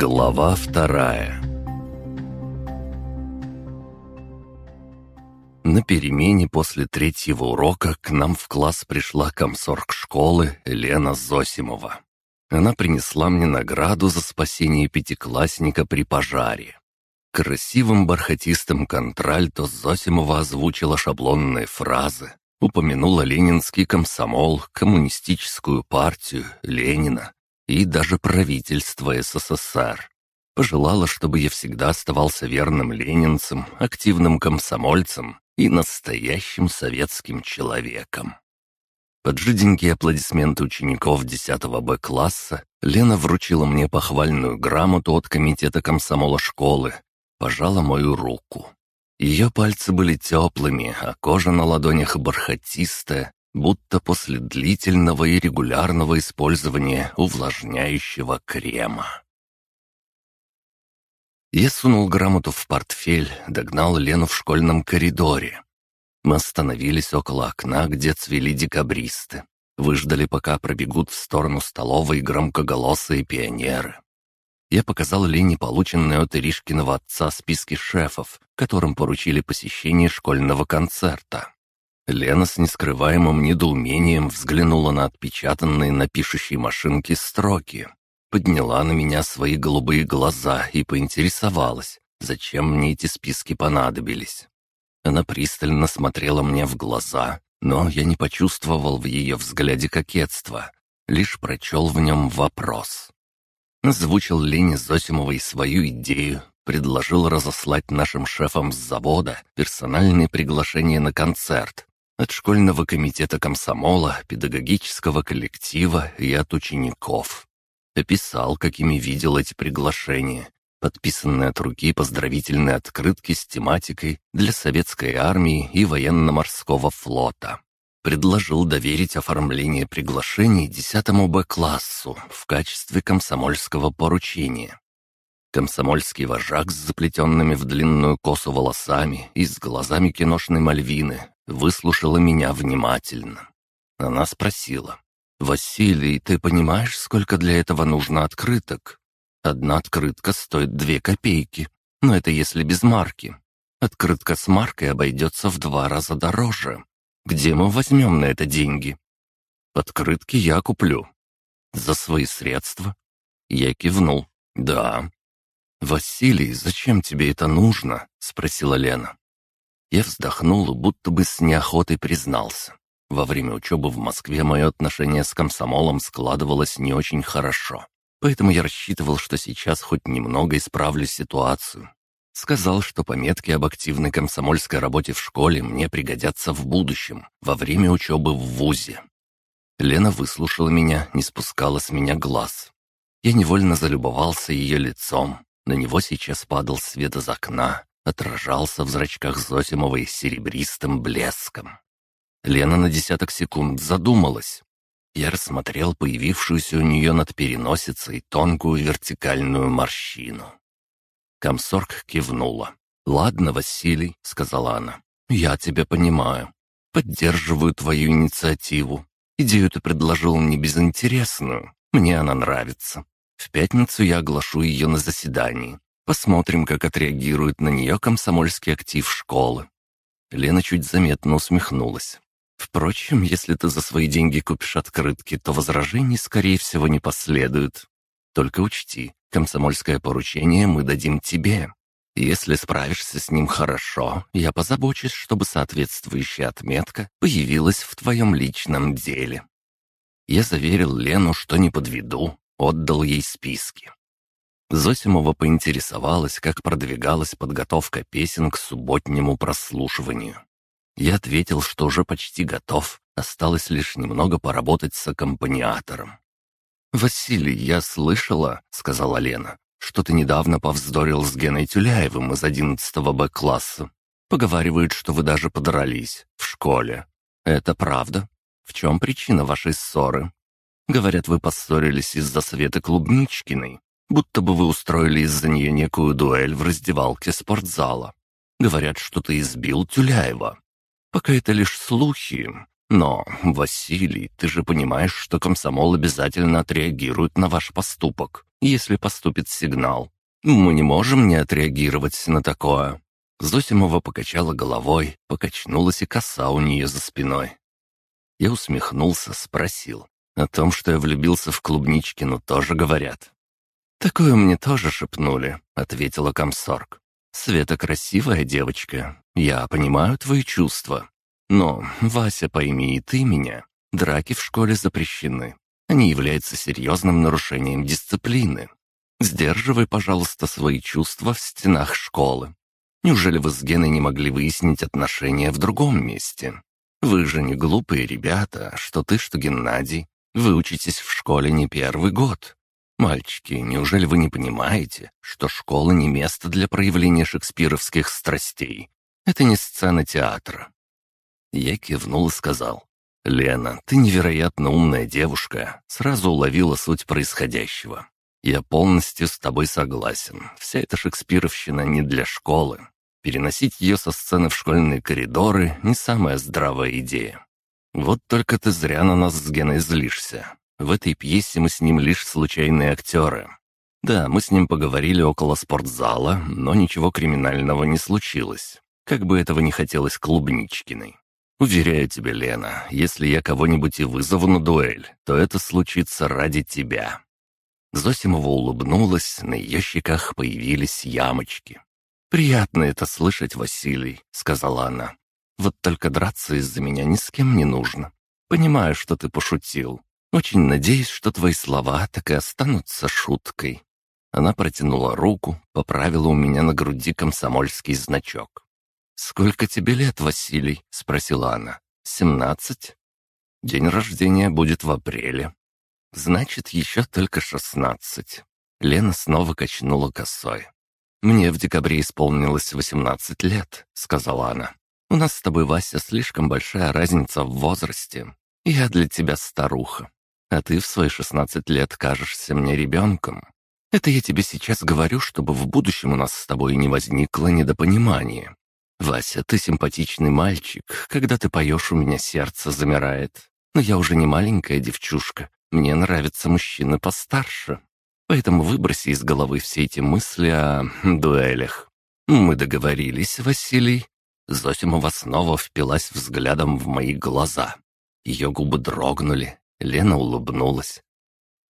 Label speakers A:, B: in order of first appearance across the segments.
A: Глава вторая На перемене после третьего урока к нам в класс пришла комсорг школы Лена Зосимова. Она принесла мне награду за спасение пятиклассника при пожаре. Красивым бархатистым контральто Зосимова озвучила шаблонные фразы, упомянула ленинский комсомол, коммунистическую партию, Ленина и даже правительство СССР. Пожелала, чтобы я всегда оставался верным ленинцем, активным комсомольцем и настоящим советским человеком. Под жиденькие аплодисменты учеников 10 Б-класса Лена вручила мне похвальную грамоту от комитета комсомола школы, пожала мою руку. Ее пальцы были теплыми, а кожа на ладонях бархатистая, будто после длительного и регулярного использования увлажняющего крема. Я сунул грамоту в портфель, догнал Лену в школьном коридоре. Мы остановились около окна, где цвели декабристы. Выждали, пока пробегут в сторону столовой громкоголосые пионеры. Я показал Лене полученные от Иришкиного отца списки шефов, которым поручили посещение школьного концерта. Лена с нескрываемым недоумением взглянула на отпечатанные на пишущей машинке строки, подняла на меня свои голубые глаза и поинтересовалась, зачем мне эти списки понадобились. Она пристально смотрела мне в глаза, но я не почувствовал в ее взгляде кокетства, лишь прочел в нем вопрос. Озвучил Лене Зосимовой свою идею, предложил разослать нашим шефам с завода персональные приглашения на концерт от школьного комитета комсомола, педагогического коллектива и от учеников. Описал, какими видел эти приглашения, подписанные от руки поздравительные открытки с тематикой для советской армии и военно-морского флота. Предложил доверить оформление приглашений 10 Б-классу в качестве комсомольского поручения. Комсомольский вожак с заплетенными в длинную косу волосами и с глазами киношной Мальвины выслушала меня внимательно. Она спросила, «Василий, ты понимаешь, сколько для этого нужно открыток?» Одна открытка стоит две копейки, но это если без марки. Открытка с маркой обойдется в два раза дороже. Где мы возьмем на это деньги? Открытки я куплю. За свои средства? Я кивнул. Да. «Василий, зачем тебе это нужно?» — спросила Лена. Я вздохнул, будто бы с неохотой признался. Во время учебы в Москве мое отношение с комсомолом складывалось не очень хорошо. Поэтому я рассчитывал, что сейчас хоть немного исправлю ситуацию. Сказал, что пометки об активной комсомольской работе в школе мне пригодятся в будущем, во время учебы в ВУЗе. Лена выслушала меня, не спускала с меня глаз. Я невольно залюбовался ее лицом. На него сейчас падал свет из окна, отражался в зрачках Зосимовой серебристым блеском. Лена на десяток секунд задумалась, я рассмотрел появившуюся у нее над переносицей тонкую вертикальную морщину. Комсорг кивнула. «Ладно, Василий», — сказала она, — «я тебя понимаю. Поддерживаю твою инициативу. Идею ты предложил мне безинтересную. Мне она нравится. В пятницу я оглашу ее на заседании. Посмотрим, как отреагирует на нее комсомольский актив школы». Лена чуть заметно усмехнулась. Впрочем, если ты за свои деньги купишь открытки, то возражений, скорее всего, не последует. Только учти, комсомольское поручение мы дадим тебе. Если справишься с ним хорошо, я позабочусь, чтобы соответствующая отметка появилась в твоем личном деле». Я заверил Лену, что не подведу, отдал ей списки. Зосимова поинтересовалась, как продвигалась подготовка песен к субботнему прослушиванию. Я ответил, что уже почти готов, осталось лишь немного поработать с аккомпаниатором. «Василий, я слышала», — сказала Лена, «что ты недавно повздорил с Геной Тюляевым из 11 Б-класса. Поговаривают, что вы даже подрались в школе. Это правда? В чем причина вашей ссоры? Говорят, вы поссорились из-за Светы Клубничкиной, будто бы вы устроили из-за нее некую дуэль в раздевалке спортзала. Говорят, что ты избил Тюляева. Пока это лишь слухи. Но, Василий, ты же понимаешь, что комсомол обязательно отреагирует на ваш поступок. если поступит сигнал. Мы не можем не отреагировать на такое». Зосимова покачала головой, покачнулась и коса у нее за спиной. Я усмехнулся, спросил. О том, что я влюбился в Клубничкину, тоже говорят. «Такое мне тоже шепнули», — ответила комсорг. «Света красивая девочка. Я понимаю твои чувства. Но, Вася, пойми и ты меня. Драки в школе запрещены. Они являются серьезным нарушением дисциплины. Сдерживай, пожалуйста, свои чувства в стенах школы. Неужели вы с Геной не могли выяснить отношения в другом месте? Вы же не глупые ребята, что ты, что Геннадий. Вы учитесь в школе не первый год. Мальчики, неужели вы не понимаете, что школа не место для проявления шекспировских страстей? Это не сцена театра. Я кивнул и сказал. «Лена, ты невероятно умная девушка», сразу уловила суть происходящего. «Я полностью с тобой согласен. Вся эта шекспировщина не для школы. Переносить ее со сцены в школьные коридоры — не самая здравая идея. Вот только ты зря на нас с Геной злишься. В этой пьесе мы с ним лишь случайные актеры. Да, мы с ним поговорили около спортзала, но ничего криминального не случилось. Как бы этого не хотелось Клубничкиной. Уверяю тебя, Лена, если я кого-нибудь и вызову на дуэль, то это случится ради тебя». Зосимова улыбнулась, на ее щеках появились ямочки. «Приятно это слышать, Василий», — сказала она. «Вот только драться из-за меня ни с кем не нужно. Понимаю, что ты пошутил. Очень надеюсь, что твои слова так и останутся шуткой». Она протянула руку, поправила у меня на груди комсомольский значок. «Сколько тебе лет, Василий?» — спросила она. «Семнадцать?» «День рождения будет в апреле». «Значит, еще только шестнадцать». Лена снова качнула косой. «Мне в декабре исполнилось восемнадцать лет», — сказала она. «У нас с тобой, Вася, слишком большая разница в возрасте. Я для тебя старуха, а ты в свои шестнадцать лет кажешься мне ребенком. Это я тебе сейчас говорю, чтобы в будущем у нас с тобой не возникло недопонимания. Вася, ты симпатичный мальчик. Когда ты поешь, у меня сердце замирает. Но я уже не маленькая девчушка. Мне нравятся мужчины постарше. Поэтому выброси из головы все эти мысли о дуэлях. Мы договорились, Василий. Зосимова снова впилась взглядом в мои глаза. Ее губы дрогнули. Лена улыбнулась.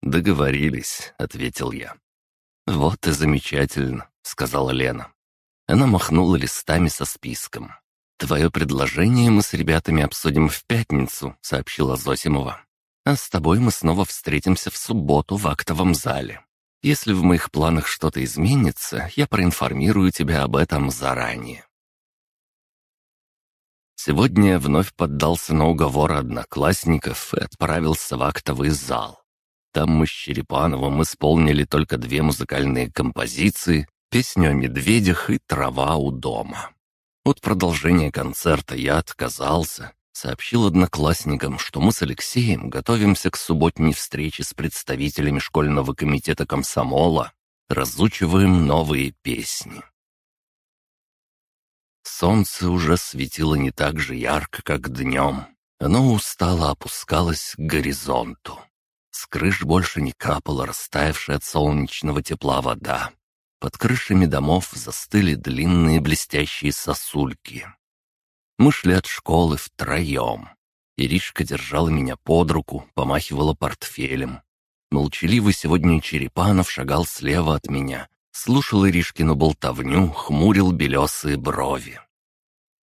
A: «Договорились», — ответил я. «Вот и замечательно», — сказала Лена. Она махнула листами со списком. «Твое предложение мы с ребятами обсудим в пятницу», — сообщила Зосимова. «А с тобой мы снова встретимся в субботу в актовом зале. Если в моих планах что-то изменится, я проинформирую тебя об этом заранее». Сегодня я вновь поддался на уговор одноклассников и отправился в актовый зал. Там мы с Черепановым исполнили только две музыкальные композиции, песню о медведях и трава у дома. От продолжения концерта я отказался, сообщил одноклассникам, что мы с Алексеем готовимся к субботней встрече с представителями школьного комитета комсомола, разучиваем новые песни. Солнце уже светило не так же ярко, как днем. Оно устало опускалось к горизонту. С крыш больше не капала растаявшая от солнечного тепла вода. Под крышами домов застыли длинные блестящие сосульки. Мы шли от школы втроем. Иришка держала меня под руку, помахивала портфелем. Молчаливый сегодня Черепанов шагал слева от меня, слушал Иришкину болтовню, хмурил белесые брови.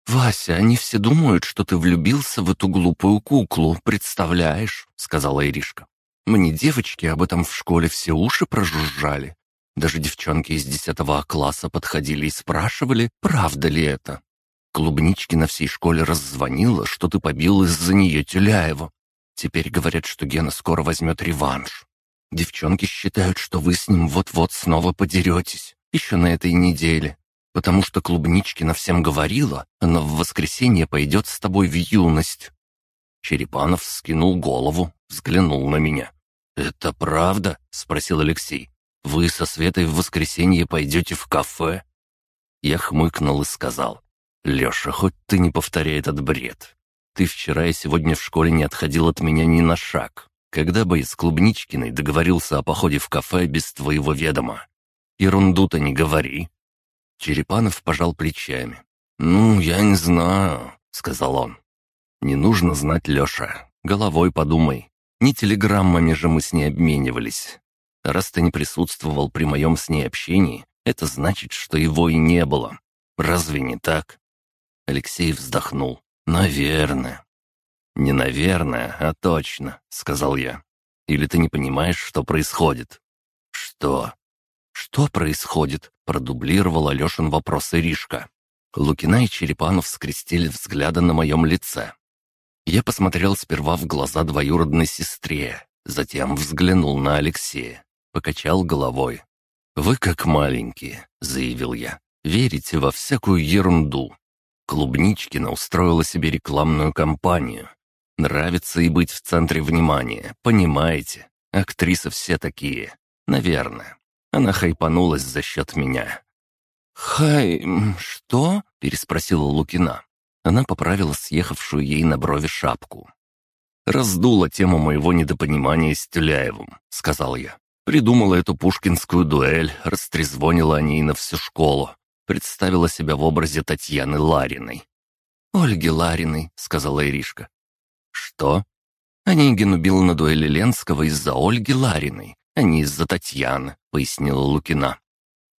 A: «Вася, они все думают, что ты влюбился в эту глупую куклу, представляешь?» — сказала Иришка. «Мне девочки об этом в школе все уши прожужжали. Даже девчонки из десятого класса подходили и спрашивали, правда ли это. Клубнички на всей школе раззвонила, что ты побил из-за нее Тюляева. Теперь говорят, что Гена скоро возьмет реванш. Девчонки считают, что вы с ним вот-вот снова подеретесь, еще на этой неделе. Потому что Клубничкина всем говорила, она в воскресенье пойдет с тобой в юность. Черепанов скинул голову, взглянул на меня. «Это правда?» — спросил Алексей. Вы со Светой в воскресенье пойдете в кафе?» Я хмыкнул и сказал. «Леша, хоть ты не повторяй этот бред. Ты вчера и сегодня в школе не отходил от меня ни на шаг. Когда бы из Клубничкиной договорился о походе в кафе без твоего ведома? Ерунду-то не говори». Черепанов пожал плечами. «Ну, я не знаю», — сказал он. «Не нужно знать, Леша. Головой подумай. Не телеграммами же мы с ней обменивались. Раз ты не присутствовал при моем с ней общении, это значит, что его и не было. Разве не так?» Алексей вздохнул. «Наверное». «Не наверное, а точно», — сказал я. «Или ты не понимаешь, что происходит?» «Что?» «Что происходит?» — продублировал Алешин вопрос Иришка. Лукина и Черепанов скрестили взгляды на моем лице. Я посмотрел сперва в глаза двоюродной сестре, затем взглянул на Алексея, покачал головой. «Вы как маленькие», — заявил я, — «верите во всякую ерунду. Клубничкина устроила себе рекламную кампанию. Нравится и быть в центре внимания, понимаете? Актрисы все такие. Наверное. Она хайпанулась за счет меня. «Хай... что?» — переспросила Лукина. Она поправила съехавшую ей на брови шапку. «Раздула тему моего недопонимания с Тюляевым», — сказал я. Придумала эту пушкинскую дуэль, растрезвонила о ней на всю школу. Представила себя в образе Татьяны Лариной. «Ольги Лариной», — сказала Иришка. «Что?» Онегин убил на дуэли Ленского из-за Ольги Лариной, а не из-за Татьяны», — пояснила Лукина.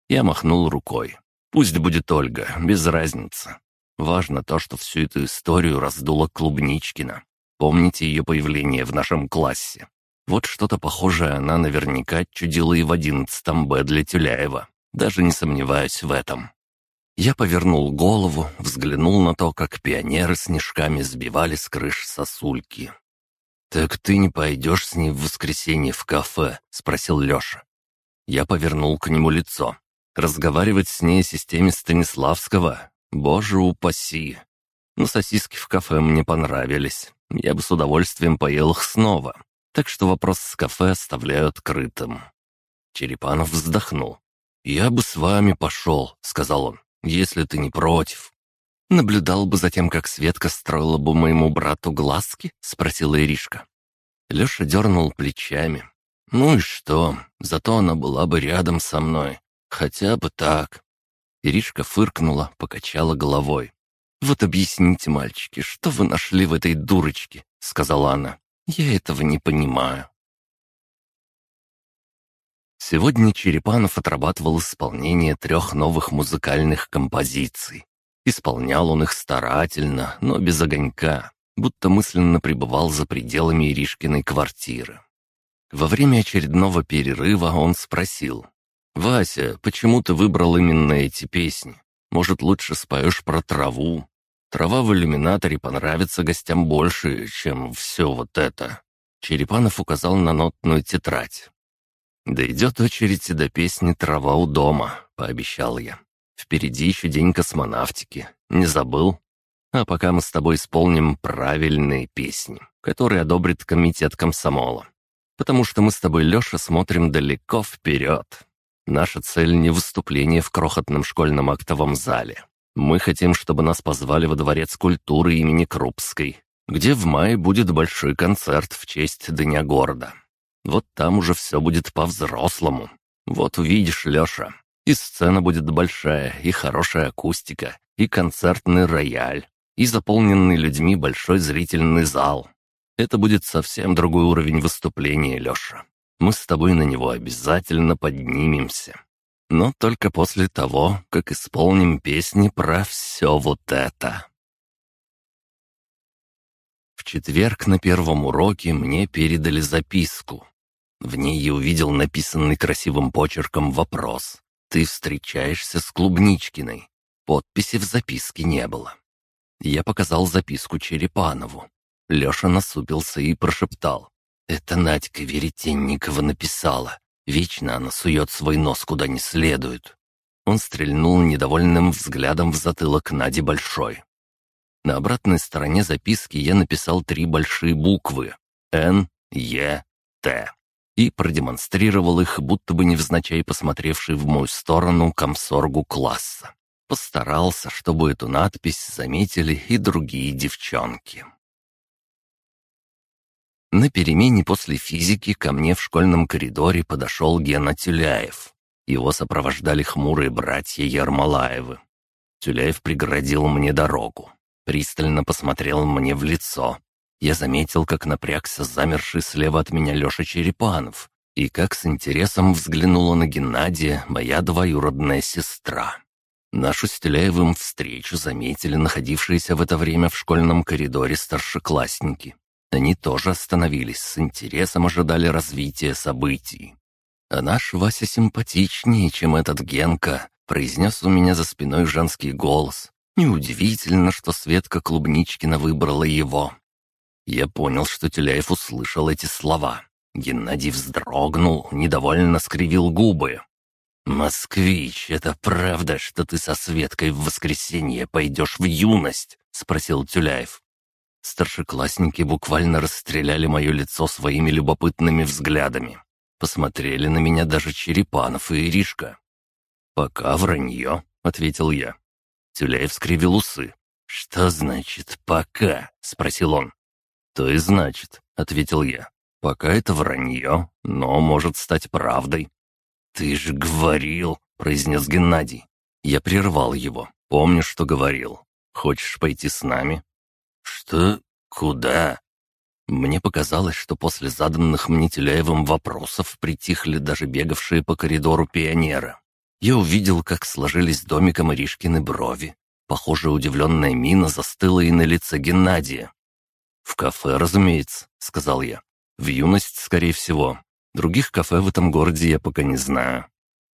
A: Я махнул рукой. «Пусть будет Ольга, без разницы. Важно то, что всю эту историю раздула Клубничкина. Помните ее появление в нашем классе? Вот что-то похожее она наверняка чудила и в одиннадцатом Б для Тюляева. Даже не сомневаюсь в этом. Я повернул голову, взглянул на то, как пионеры снежками сбивали с крыш сосульки. «Так ты не пойдешь с ней в воскресенье в кафе?» — спросил Леша. Я повернул к нему лицо. Разговаривать с ней о системе Станиславского? Боже упаси! Но сосиски в кафе мне понравились. Я бы с удовольствием поел их снова. Так что вопрос с кафе оставляю открытым. Черепанов вздохнул. «Я бы с вами пошел», — сказал он, — «если ты не против». «Наблюдал бы за тем, как Светка строила бы моему брату глазки?» — спросила Иришка. Леша дернул плечами. «Ну и что? Зато она была бы рядом со мной. Хотя бы так». Иришка фыркнула, покачала головой. «Вот объясните, мальчики, что вы нашли в этой дурочке?» — сказала она. «Я этого не понимаю». Сегодня Черепанов отрабатывал исполнение трех новых музыкальных композиций. Исполнял он их старательно, но без огонька, будто мысленно пребывал за пределами Иришкиной квартиры. Во время очередного перерыва он спросил. «Вася, почему ты выбрал именно эти песни? Может, лучше споешь про траву? Трава в иллюминаторе понравится гостям больше, чем все вот это». Черепанов указал на нотную тетрадь. «Дойдет очередь и до песни «Трава у дома», — пообещал я. Впереди еще день космонавтики. Не забыл? А пока мы с тобой исполним правильные песни, которые одобрит комитет комсомола. Потому что мы с тобой, Леша, смотрим далеко вперед. Наша цель не выступление в крохотном школьном актовом зале. Мы хотим, чтобы нас позвали во Дворец культуры имени Крупской, где в мае будет большой концерт в честь Дня города. Вот там уже все будет по-взрослому. Вот увидишь, Леша, и сцена будет большая, и хорошая акустика, и концертный рояль, и заполненный людьми большой зрительный зал. Это будет совсем другой уровень выступления, Леша. Мы с тобой на него обязательно поднимемся. Но только после того, как исполним песни про все вот это. В четверг на первом уроке мне передали записку. В ней я увидел написанный красивым почерком вопрос. «Ты встречаешься с Клубничкиной». Подписи в записке не было. Я показал записку Черепанову. Леша насупился и прошептал. «Это Надька Веретенникова написала. Вечно она сует свой нос куда не следует». Он стрельнул недовольным взглядом в затылок Нади Большой. На обратной стороне записки я написал три большие буквы «Н», «Е», «Т» и продемонстрировал их, будто бы невзначай посмотревший в мою сторону комсоргу класса. Постарался, чтобы эту надпись заметили и другие девчонки. На перемене после физики ко мне в школьном коридоре подошел Гена Тюляев. Его сопровождали хмурые братья Ермолаевы. Тюляев преградил мне дорогу. Пристально посмотрел мне в лицо. Я заметил, как напрягся замерший слева от меня Леша Черепанов, и как с интересом взглянула на Геннадия моя двоюродная сестра. Нашу с Тюляевым встречу заметили находившиеся в это время в школьном коридоре старшеклассники. Они тоже остановились, с интересом ожидали развития событий. «А наш Вася симпатичнее, чем этот Генка», — произнес у меня за спиной женский голос. Неудивительно, что Светка Клубничкина выбрала его. Я понял, что Теляев услышал эти слова. Геннадий вздрогнул, недовольно скривил губы. «Москвич, это правда, что ты со Светкой в воскресенье пойдешь в юность?» — спросил Тюляев. Старшеклассники буквально расстреляли мое лицо своими любопытными взглядами. Посмотрели на меня даже Черепанов и Иришка. «Пока вранье», — ответил я. Тюляев скривил усы. «Что значит «пока»?» — спросил он. «То и значит», — ответил я. «Пока это вранье, но может стать правдой». «Ты же говорил», — произнес Геннадий. Я прервал его. «Помнишь, что говорил? Хочешь пойти с нами?» «Что? Куда?» Мне показалось, что после заданных мне Теляевым вопросов притихли даже бегавшие по коридору пионеры. Я увидел, как сложились домиком Иришкины брови. Похоже, удивленная мина застыла и на лице Геннадия. «В кафе, разумеется», — сказал я. «В юность, скорее всего. Других кафе в этом городе я пока не знаю.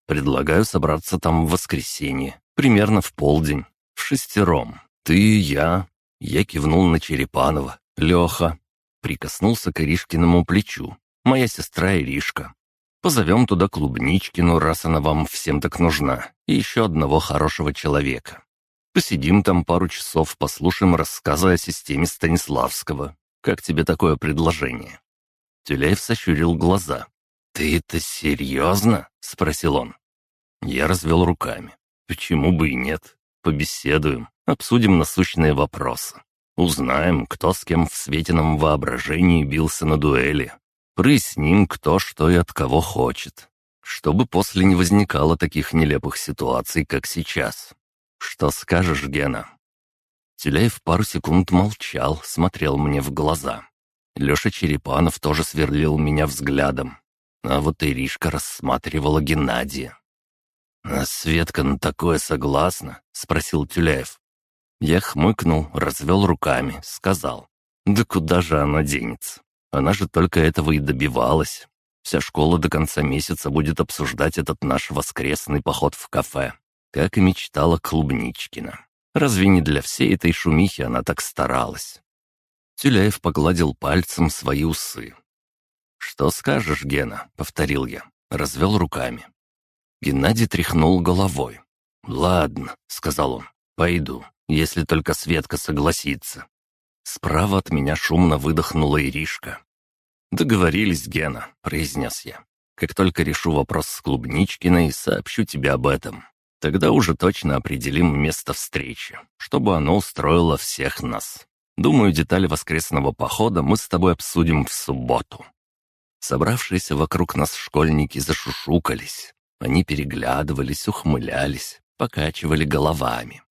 A: Предлагаю собраться там в воскресенье, примерно в полдень, в шестером. Ты и я, я кивнул на Черепанова. «Леха». Прикоснулся к Иришкиному плечу. «Моя сестра Иришка. Позовем туда Клубничкину, раз она вам всем так нужна, и еще одного хорошего человека. Посидим там пару часов, послушаем рассказы о системе Станиславского. Как тебе такое предложение?» Тюляев сощурил глаза. «Ты это серьезно?» — спросил он. Я развел руками. «Почему бы и нет? Побеседуем. Обсудим насущные вопросы. Узнаем, кто с кем в Светином воображении бился на дуэли. Проясним, кто что и от кого хочет. Чтобы после не возникало таких нелепых ситуаций, как сейчас. Что скажешь, Гена?» Теляев пару секунд молчал, смотрел мне в глаза. Леша Черепанов тоже сверлил меня взглядом. А вот Иришка рассматривала Геннадия. «А Светка на такое согласна?» — спросил Тюляев. Я хмыкнул, развел руками, сказал. «Да куда же она денется? Она же только этого и добивалась. Вся школа до конца месяца будет обсуждать этот наш воскресный поход в кафе, как и мечтала Клубничкина. Разве не для всей этой шумихи она так старалась?» Тюляев погладил пальцем свои усы. «Что скажешь, Гена?» — повторил я, развел руками. Геннадий тряхнул головой. «Ладно», — сказал он, — «пойду если только Светка согласится. Справа от меня шумно выдохнула Иришка. «Договорились, Гена», — произнес я. «Как только решу вопрос с Клубничкиной, сообщу тебе об этом. Тогда уже точно определим место встречи, чтобы оно устроило всех нас. Думаю, детали воскресного похода мы с тобой обсудим в субботу». Собравшиеся вокруг нас школьники зашушукались. Они переглядывались, ухмылялись, покачивали головами.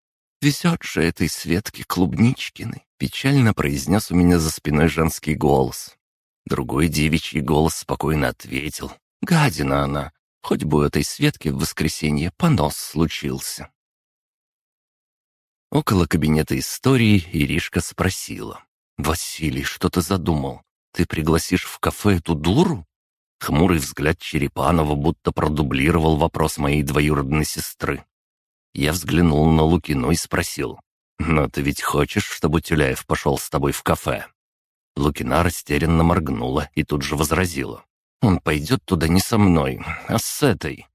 A: «Везет же этой Светке Клубничкиной», — печально произнес у меня за спиной женский голос. Другой девичий голос спокойно ответил. «Гадина она, хоть бы у этой Светки в воскресенье понос случился». Около кабинета истории Иришка спросила. «Василий, что ты задумал? Ты пригласишь в кафе эту дуру?» Хмурый взгляд Черепанова будто продублировал вопрос моей двоюродной сестры. Я взглянул на Лукину и спросил. «Но ты ведь хочешь, чтобы Тюляев пошел с тобой в кафе?» Лукина растерянно моргнула и тут же возразила. «Он пойдет туда не со мной, а с этой».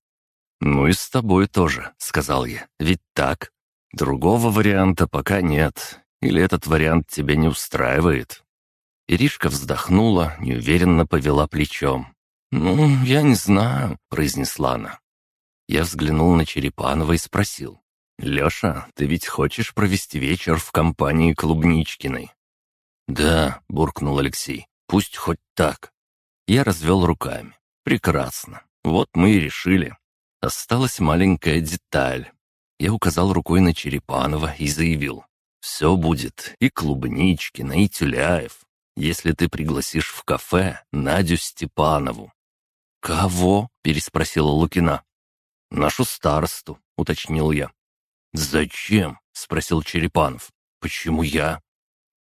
A: «Ну и с тобой тоже», — сказал я. «Ведь так. Другого варианта пока нет. Или этот вариант тебя не устраивает?» Иришка вздохнула, неуверенно повела плечом. «Ну, я не знаю», — произнесла она. Я взглянул на Черепанова и спросил. «Леша, ты ведь хочешь провести вечер в компании Клубничкиной?» «Да», — буркнул Алексей. Пусть хоть так. Я развел руками. Прекрасно. Вот мы и решили. Осталась маленькая деталь. Я указал рукой на Черепанова и заявил. «Все будет. И Клубничкина, и Тюляев. Если ты пригласишь в кафе Надю Степанову». «Кого?» — переспросила Лукина. «Нашу старосту», — уточнил я. «Зачем?» — спросил Черепанов. «Почему я?»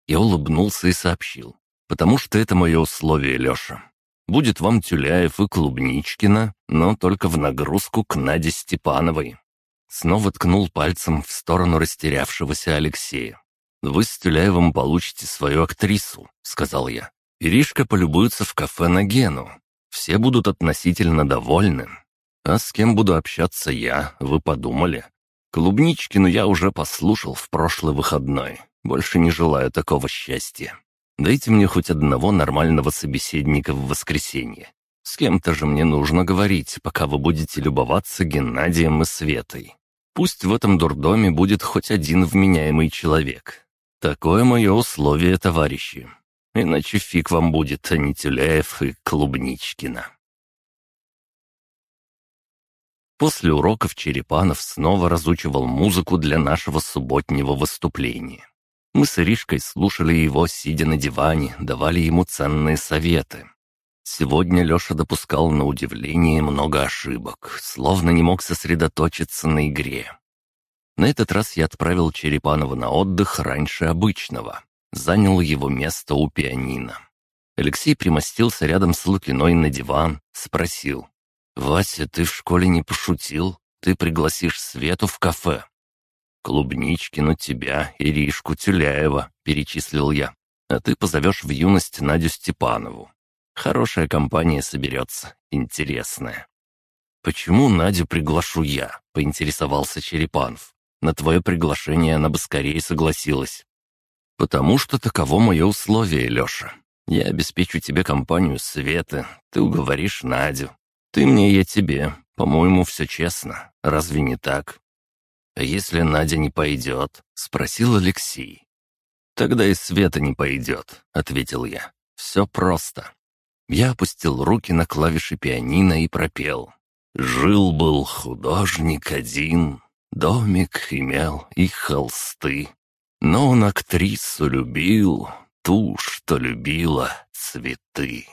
A: Я улыбнулся и сообщил. «Потому что это мое условие, Леша. Будет вам Тюляев и Клубничкина, но только в нагрузку к Наде Степановой». Снова ткнул пальцем в сторону растерявшегося Алексея. «Вы с Тюляевым получите свою актрису», — сказал я. «Иришка полюбуется в кафе на Гену. Все будут относительно довольны. А с кем буду общаться я, вы подумали? Клубничкину я уже послушал в прошлый выходной. Больше не желаю такого счастья. Дайте мне хоть одного нормального собеседника в воскресенье. С кем-то же мне нужно говорить, пока вы будете любоваться Геннадием и Светой. Пусть в этом дурдоме будет хоть один вменяемый человек. Такое мое условие, товарищи. Иначе фиг вам будет, а не Тюляев и Клубничкина. После уроков Черепанов снова разучивал музыку для нашего субботнего выступления. Мы с Иришкой слушали его, сидя на диване, давали ему ценные советы. Сегодня Леша допускал на удивление много ошибок, словно не мог сосредоточиться на игре. На этот раз я отправил Черепанова на отдых раньше обычного. Занял его место у пианино. Алексей примостился рядом с Лукиной на диван, спросил. «Вася, ты в школе не пошутил? Ты пригласишь Свету в кафе?» «Клубничкину тебя, Иришку Тюляева», — перечислил я. «А ты позовешь в юность Надю Степанову. Хорошая компания соберется, интересная». «Почему Надю приглашу я?» — поинтересовался Черепанов. «На твое приглашение она бы скорее согласилась». «Потому что таково мое условие, Леша. Я обеспечу тебе компанию Светы, ты уговоришь Надю. Ты мне, я тебе. По-моему, все честно. Разве не так?» «А если Надя не пойдет?» — спросил Алексей. «Тогда и Света не пойдет», — ответил я. «Все просто». Я опустил руки на клавиши пианино и пропел. «Жил-был художник один, домик имел и холсты, но он актрису любил, ту, что любила цветы».